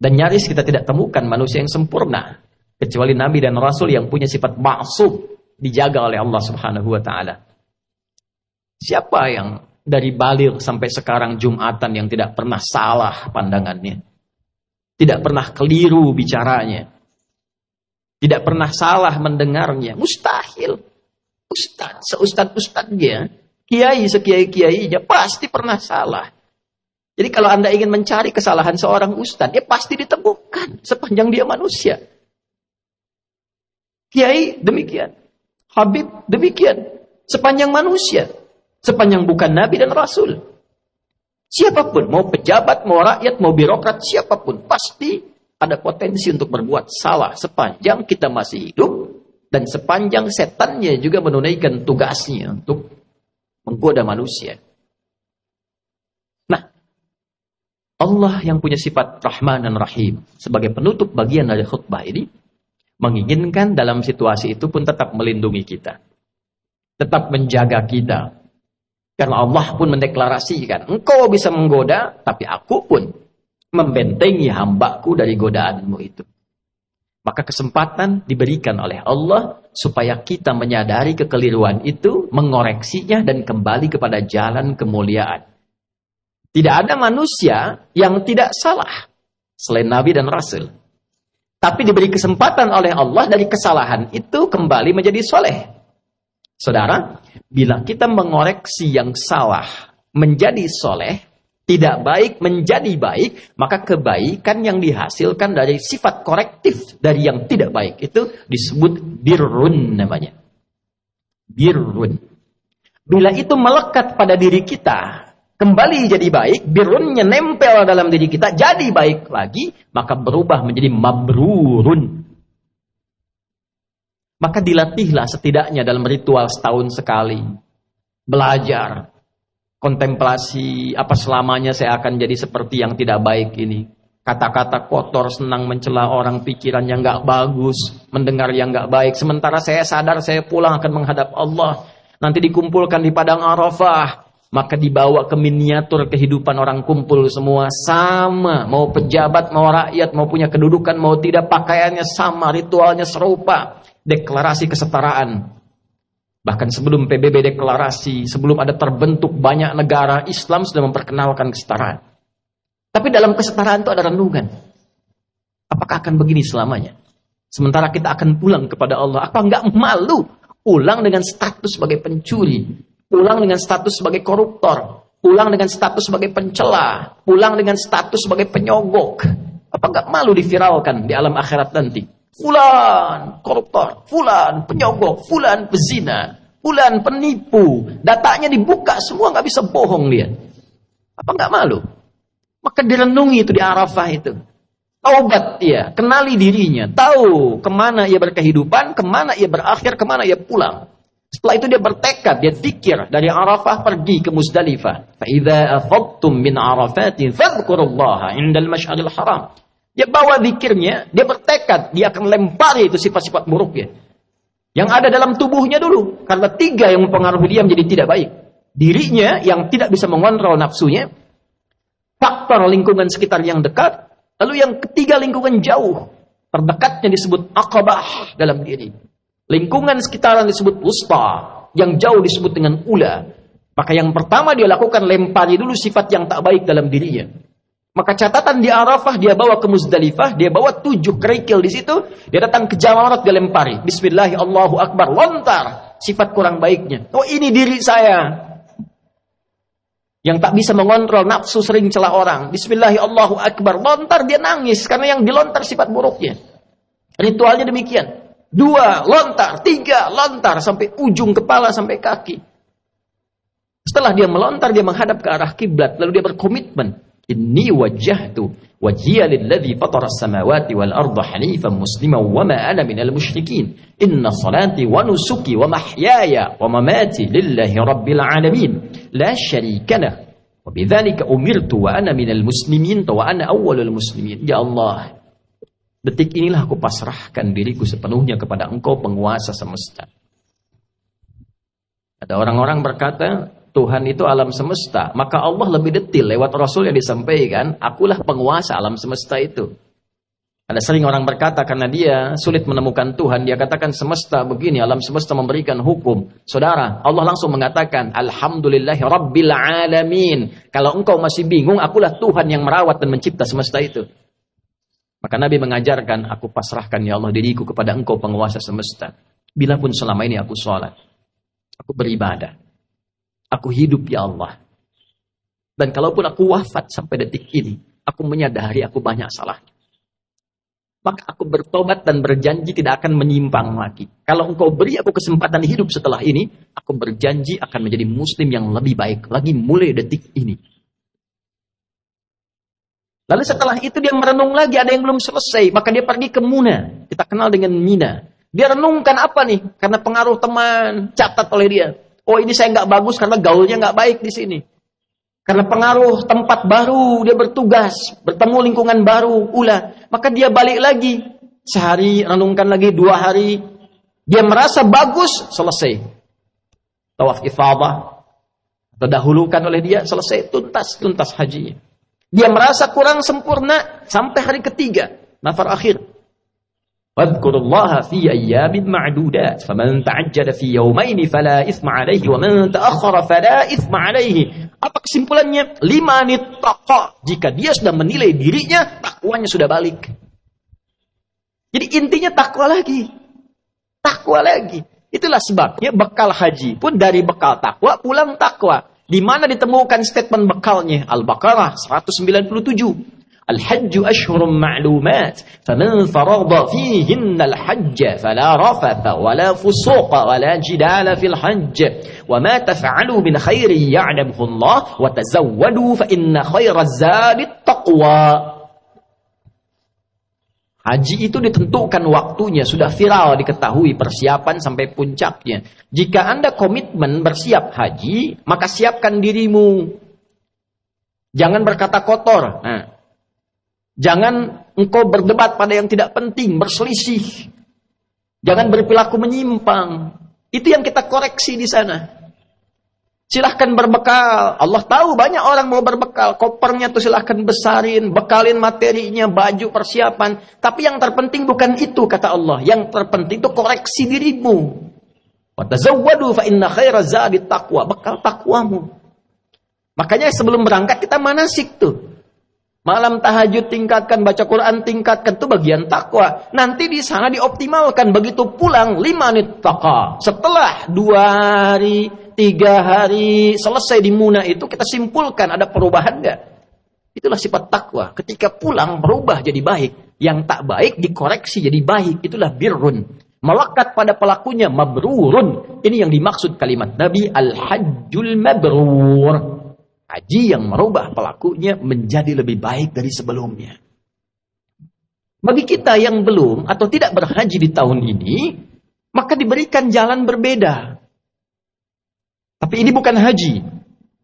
Dan nyaris kita tidak temukan manusia yang sempurna kecuali nabi dan rasul yang punya sifat maksud dijaga oleh Allah Subhanahu wa taala. Siapa yang dari balir sampai sekarang Jumatan yang tidak pernah salah pandangannya? Tidak pernah keliru bicaranya. Tidak pernah salah mendengarnya. Mustahil. Ustaz, seustad ustadnya, kiai sekiai kiainya pasti pernah salah. Jadi kalau Anda ingin mencari kesalahan seorang ustadz, ya pasti ditemukan sepanjang dia manusia. Kiai demikian. Habib demikian. Sepanjang manusia. Sepanjang bukan Nabi dan Rasul. Siapa pun, mau pejabat, mau rakyat, mau birokrat, siapa pun. Pasti ada potensi untuk berbuat salah sepanjang kita masih hidup. Dan sepanjang setannya juga menunaikan tugasnya untuk menggoda manusia. Nah, Allah yang punya sifat Rahman dan Rahim sebagai penutup bagian dari khutbah ini menginginkan dalam situasi itu pun tetap melindungi kita. Tetap menjaga kita. Karena Allah pun mendeklarasikan, engkau bisa menggoda, tapi aku pun membentengi hambaku dari godaanmu itu. Maka kesempatan diberikan oleh Allah supaya kita menyadari kekeliruan itu, mengoreksinya dan kembali kepada jalan kemuliaan. Tidak ada manusia yang tidak salah selain Nabi dan Rasul. Tapi diberi kesempatan oleh Allah dari kesalahan itu kembali menjadi soleh. Saudara, bila kita mengoreksi yang salah menjadi soleh, tidak baik menjadi baik, maka kebaikan yang dihasilkan dari sifat korektif dari yang tidak baik itu disebut birrun namanya. Birrun. Bila itu melekat pada diri kita, kembali jadi baik, birunnya nempel dalam diri kita, jadi baik lagi, maka berubah menjadi mabrurun. Maka dilatihlah setidaknya dalam ritual setahun sekali. Belajar, kontemplasi, apa selamanya saya akan jadi seperti yang tidak baik ini. Kata-kata kotor, senang mencela orang, pikiran yang gak bagus, mendengar yang gak baik. Sementara saya sadar saya pulang akan menghadap Allah. Nanti dikumpulkan di padang Arafah maka dibawa ke miniatur kehidupan orang kumpul semua. Sama mau pejabat mau rakyat mau punya kedudukan mau tidak pakaiannya sama ritualnya serupa. Deklarasi kesetaraan. Bahkan sebelum PBB deklarasi sebelum ada terbentuk banyak negara Islam sudah memperkenalkan kesetaraan. Tapi dalam kesetaraan itu ada renungan. Apakah akan begini selamanya? Sementara kita akan pulang kepada Allah apa enggak malu pulang dengan status sebagai pencuri pulang dengan status sebagai koruptor, pulang dengan status sebagai pencela, pulang dengan status sebagai penyogok. Apa enggak malu diviralkan di alam akhirat nanti? Fulan koruptor, fulan penyogok, fulan pezina, fulan penipu. Datanya dibuka semua nggak bisa bohong dia. Apa enggak malu? Maka direnungi itu di Arafah itu. Taubat dia, kenali dirinya, tahu ke mana ia berkehidupan, ke mana ia berakhir, ke mana ia pulang. Setelah itu dia bertekad, dia pikir dari Arafah pergi ke Musdalifah. Fa'idha afadtum min Arafatin fadhkurullaha indal mash'adil haram. Dia bawa zikirnya, dia bertekad, dia akan lempari itu sifat-sifat buruknya. Yang ada dalam tubuhnya dulu. Karena tiga yang mempengaruhi dia menjadi tidak baik. Dirinya yang tidak bisa mengontrol nafsunya. Faktor lingkungan sekitar yang dekat. Lalu yang ketiga lingkungan jauh. Terdekatnya disebut akabah dalam diri. Lingkungan sekitaran disebut wusta, yang jauh disebut dengan ula. Maka yang pertama dia lakukan lempari dulu sifat yang tak baik dalam dirinya. Maka catatan di Arafah dia bawa ke Muzdalifah, dia bawa tujuh kerikil di situ, dia datang ke Jamarat dia lempari. Bismillah Allahu Akbar, lontar sifat kurang baiknya. Oh ini diri saya. Yang tak bisa mengontrol nafsu sering celah orang. Bismillah Allahu Akbar, lontar dia nangis karena yang dilontar sifat buruknya. Ritualnya demikian dua lontar, tiga lontar sampai ujung kepala sampai kaki. Setelah dia melontar, dia menghadap ke arah kiblat, lalu dia berkomitmen, Inni wajjahtu wajhiya lilladzi fatara as-samawati wal arda hanifan musliman wa ma ana minal musyrikin. Inna salati wa nusuki wa mahyaya wa mamati lillahi rabbil alamin. La syarika lah. Wa bidzalika umirtu wa ana minal muslimin wa ana awwalul muslimin. Ya Allah, Detik inilah aku pasrahkan diriku sepenuhnya kepada engkau penguasa semesta. Ada orang-orang berkata, Tuhan itu alam semesta. Maka Allah lebih detil lewat Rasul yang disampaikan, akulah penguasa alam semesta itu. Ada sering orang berkata karena dia sulit menemukan Tuhan, dia katakan semesta begini, alam semesta memberikan hukum. Saudara, Allah langsung mengatakan, Alhamdulillahi Rabbil Alamin. Kalau engkau masih bingung, akulah Tuhan yang merawat dan mencipta semesta itu. Maka Nabi mengajarkan, aku pasrahkan ya Allah diriku kepada engkau penguasa semesta. Bila pun selama ini aku sholat, aku beribadah, aku hidup ya Allah. Dan kalaupun aku wafat sampai detik ini, aku menyadari aku banyak salahnya maka aku bertobat dan berjanji tidak akan menyimpang lagi. Kalau engkau beri aku kesempatan hidup setelah ini, aku berjanji akan menjadi muslim yang lebih baik lagi mulai detik ini. Lalu setelah itu dia merenung lagi, ada yang belum selesai, maka dia pergi ke Muna. Kita kenal dengan Mina. Dia renungkan apa nih? Karena pengaruh teman, catat oleh dia. Oh ini saya nggak bagus karena gaulnya nggak baik di sini. Karena pengaruh tempat baru, dia bertugas, bertemu lingkungan baru, ulah. Maka dia balik lagi. Sehari, renungkan lagi, dua hari. Dia merasa bagus, selesai. Tawaf ifadah. Terdahulukan oleh dia, selesai, tuntas, tuntas hajinya. Dia merasa kurang sempurna sampai hari ketiga, nafar akhir. Fadkurullaha fi ayyamin ma'dudat, faman fi yawmaini fala isma alaihi wa man fala isma alaihi. Apa kesimpulannya? Lima nit. Jika dia sudah menilai dirinya, takwanya sudah balik. Jadi intinya takwa lagi. Takwa lagi. Itulah sebabnya bekal haji pun dari bekal takwa pulang takwa. Di mana ditemukan statement bekalnya? Al-Baqarah 197. الحج أشهر معلومات فمن فرض فيهن الحج فلا رفث ولا فسوق ولا جدال في الحج وما تفعلوا من خير يعلمه الله وتزودوا فإن خير الزاد التقوى Haji itu ditentukan waktunya, sudah viral diketahui persiapan sampai puncaknya. Jika Anda komitmen bersiap haji, maka siapkan dirimu. Jangan berkata kotor. Nah, Jangan engkau berdebat pada yang tidak penting, berselisih. Jangan berperilaku menyimpang. Itu yang kita koreksi di sana. Silahkan berbekal. Allah tahu banyak orang mau berbekal. Kopernya tuh silahkan besarin, bekalin materinya, baju, persiapan. Tapi yang terpenting bukan itu, kata Allah. Yang terpenting itu koreksi dirimu. Watazawwadu fa inna khaira zadi taqwa. Bekal takwamu. Makanya sebelum berangkat kita manasik tuh. Malam tahajud tingkatkan, baca Quran tingkatkan, itu bagian takwa. Nanti di sana dioptimalkan, begitu pulang lima menit takwa. Setelah dua hari, tiga hari, selesai di Muna itu kita simpulkan ada perubahan enggak? Itulah sifat takwa. Ketika pulang berubah jadi baik. Yang tak baik dikoreksi jadi baik. Itulah birrun. Melekat pada pelakunya mabrurun. Ini yang dimaksud kalimat Nabi al-hajjul mabrur haji yang merubah pelakunya menjadi lebih baik dari sebelumnya. Bagi kita yang belum atau tidak berhaji di tahun ini, maka diberikan jalan berbeda. Tapi ini bukan haji.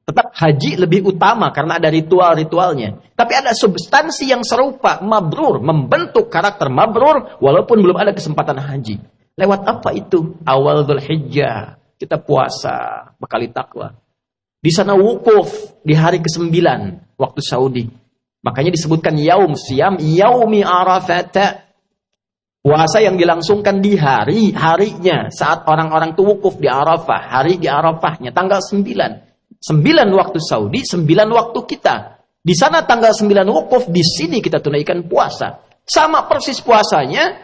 Tetap haji lebih utama karena ada ritual-ritualnya. Tapi ada substansi yang serupa, mabrur, membentuk karakter mabrur walaupun belum ada kesempatan haji. Lewat apa itu? Awal Dhul Hijjah. Kita puasa, bekali takwa. Di sana wukuf di hari ke-9 waktu Saudi. Makanya disebutkan yaum siam yaumi arafat. Puasa yang dilangsungkan di hari harinya saat orang-orang itu wukuf di Arafah, hari di Arafahnya tanggal 9. 9 waktu Saudi, 9 waktu kita. Di sana tanggal 9 wukuf, di sini kita tunaikan puasa. Sama persis puasanya,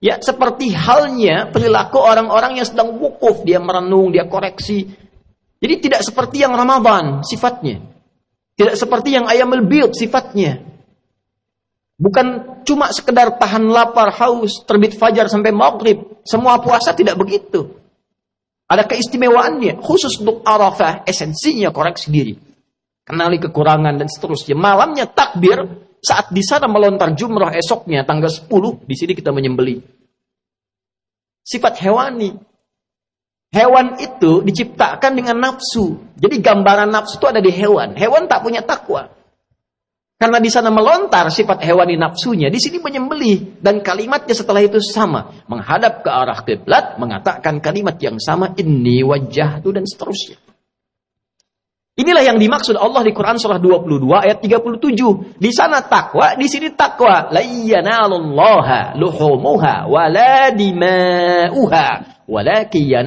ya seperti halnya perilaku orang-orang yang sedang wukuf, dia merenung, dia koreksi, jadi tidak seperti yang Ramadan sifatnya. Tidak seperti yang ayam bid sifatnya. Bukan cuma sekedar tahan lapar, haus, terbit fajar sampai maghrib. Semua puasa tidak begitu. Ada keistimewaannya. Khusus untuk Arafah, esensinya koreksi diri. Kenali kekurangan dan seterusnya. Malamnya takbir, saat di sana melontar jumrah esoknya tanggal 10, di sini kita menyembeli. Sifat hewani. Hewan itu diciptakan dengan nafsu. Jadi gambaran nafsu itu ada di hewan. Hewan tak punya takwa. Karena di sana melontar sifat hewani nafsunya, di sini menyembelih dan kalimatnya setelah itu sama, menghadap ke arah kiblat, mengatakan kalimat yang sama, ini wajah itu dan seterusnya. Inilah yang dimaksud Allah di Quran surah 22 ayat 37. Di sana takwa, di sini takwa. La yanalullaha luhumuha wa la dima'uha walakin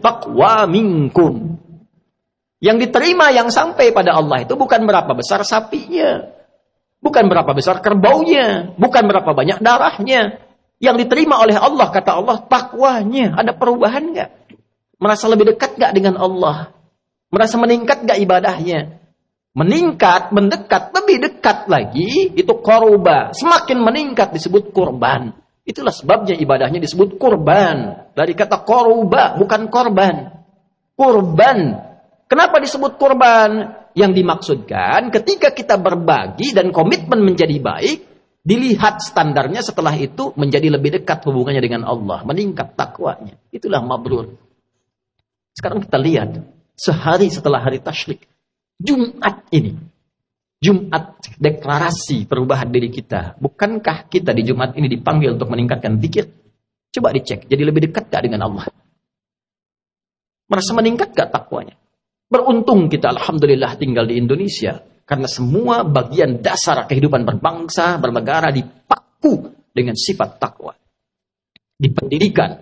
taqwa minkum. Yang diterima yang sampai pada Allah itu bukan berapa besar sapinya. Bukan berapa besar kerbaunya. Bukan berapa banyak darahnya. Yang diterima oleh Allah, kata Allah, takwanya. Ada perubahan nggak? Merasa lebih dekat nggak dengan Allah? Merasa meningkat gak ibadahnya? Meningkat, mendekat, lebih dekat lagi, itu korba. Semakin meningkat disebut kurban. Itulah sebabnya ibadahnya disebut kurban. Dari kata korba, bukan korban. Kurban. Kenapa disebut kurban? Yang dimaksudkan ketika kita berbagi dan komitmen menjadi baik, dilihat standarnya setelah itu menjadi lebih dekat hubungannya dengan Allah. Meningkat takwanya. Itulah mabrur. Sekarang kita lihat sehari setelah hari tasyrik. Jumat ini. Jumat deklarasi perubahan diri kita. Bukankah kita di Jumat ini dipanggil untuk meningkatkan pikir? Coba dicek, jadi lebih dekat gak dengan Allah? Merasa meningkat gak takwanya? Beruntung kita Alhamdulillah tinggal di Indonesia. Karena semua bagian dasar kehidupan berbangsa, bernegara dipaku dengan sifat takwa. Di pendidikan,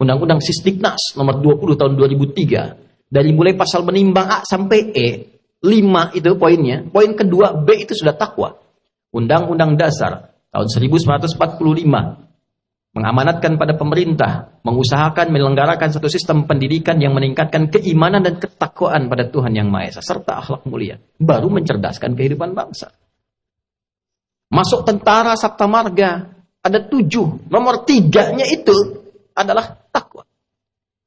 Undang-Undang Sistiknas nomor 20 tahun 2003 dari mulai pasal menimbang A sampai E, 5 itu poinnya. Poin kedua B itu sudah takwa. Undang-Undang Dasar tahun 1945 mengamanatkan pada pemerintah mengusahakan menyelenggarakan satu sistem pendidikan yang meningkatkan keimanan dan ketakwaan pada Tuhan yang Maha Esa serta akhlak mulia baru mencerdaskan kehidupan bangsa. Masuk tentara Sabta Marga ada tujuh, nomor tiganya itu adalah takwa.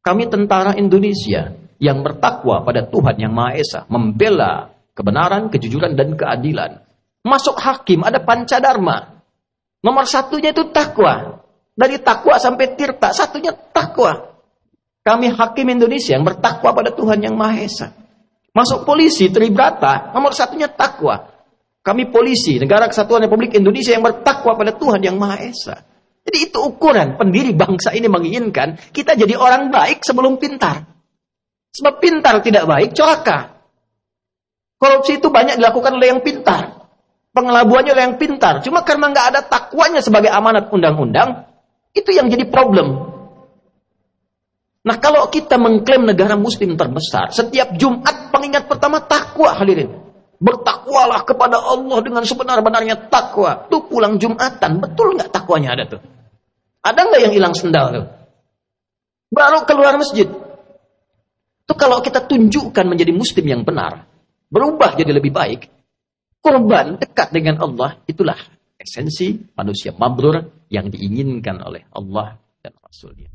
Kami tentara Indonesia yang bertakwa pada Tuhan yang Maha Esa, membela kebenaran, kejujuran, dan keadilan. Masuk hakim, ada pancadharma. Nomor satunya itu takwa. Dari takwa sampai tirta, satunya takwa. Kami hakim Indonesia yang bertakwa pada Tuhan yang Maha Esa. Masuk polisi, Tribrata, nomor satunya takwa. Kami polisi, Negara Kesatuan Republik Indonesia yang bertakwa pada Tuhan yang Maha Esa. Jadi itu ukuran pendiri bangsa ini menginginkan kita jadi orang baik sebelum pintar. Sebab pintar tidak baik, celaka. Korupsi itu banyak dilakukan oleh yang pintar. Pengelabuannya oleh yang pintar. Cuma karena nggak ada takwanya sebagai amanat undang-undang, itu yang jadi problem. Nah kalau kita mengklaim negara muslim terbesar, setiap Jumat pengingat pertama takwa hadirin. Bertakwalah kepada Allah dengan sebenar-benarnya takwa. Tuh pulang Jumatan, betul nggak takwanya ada tuh? Ada nggak yang hilang sendal tuh? Baru keluar masjid, itu kalau kita tunjukkan menjadi muslim yang benar, berubah jadi lebih baik, korban dekat dengan Allah, itulah esensi manusia mabrur yang diinginkan oleh Allah dan Rasulnya.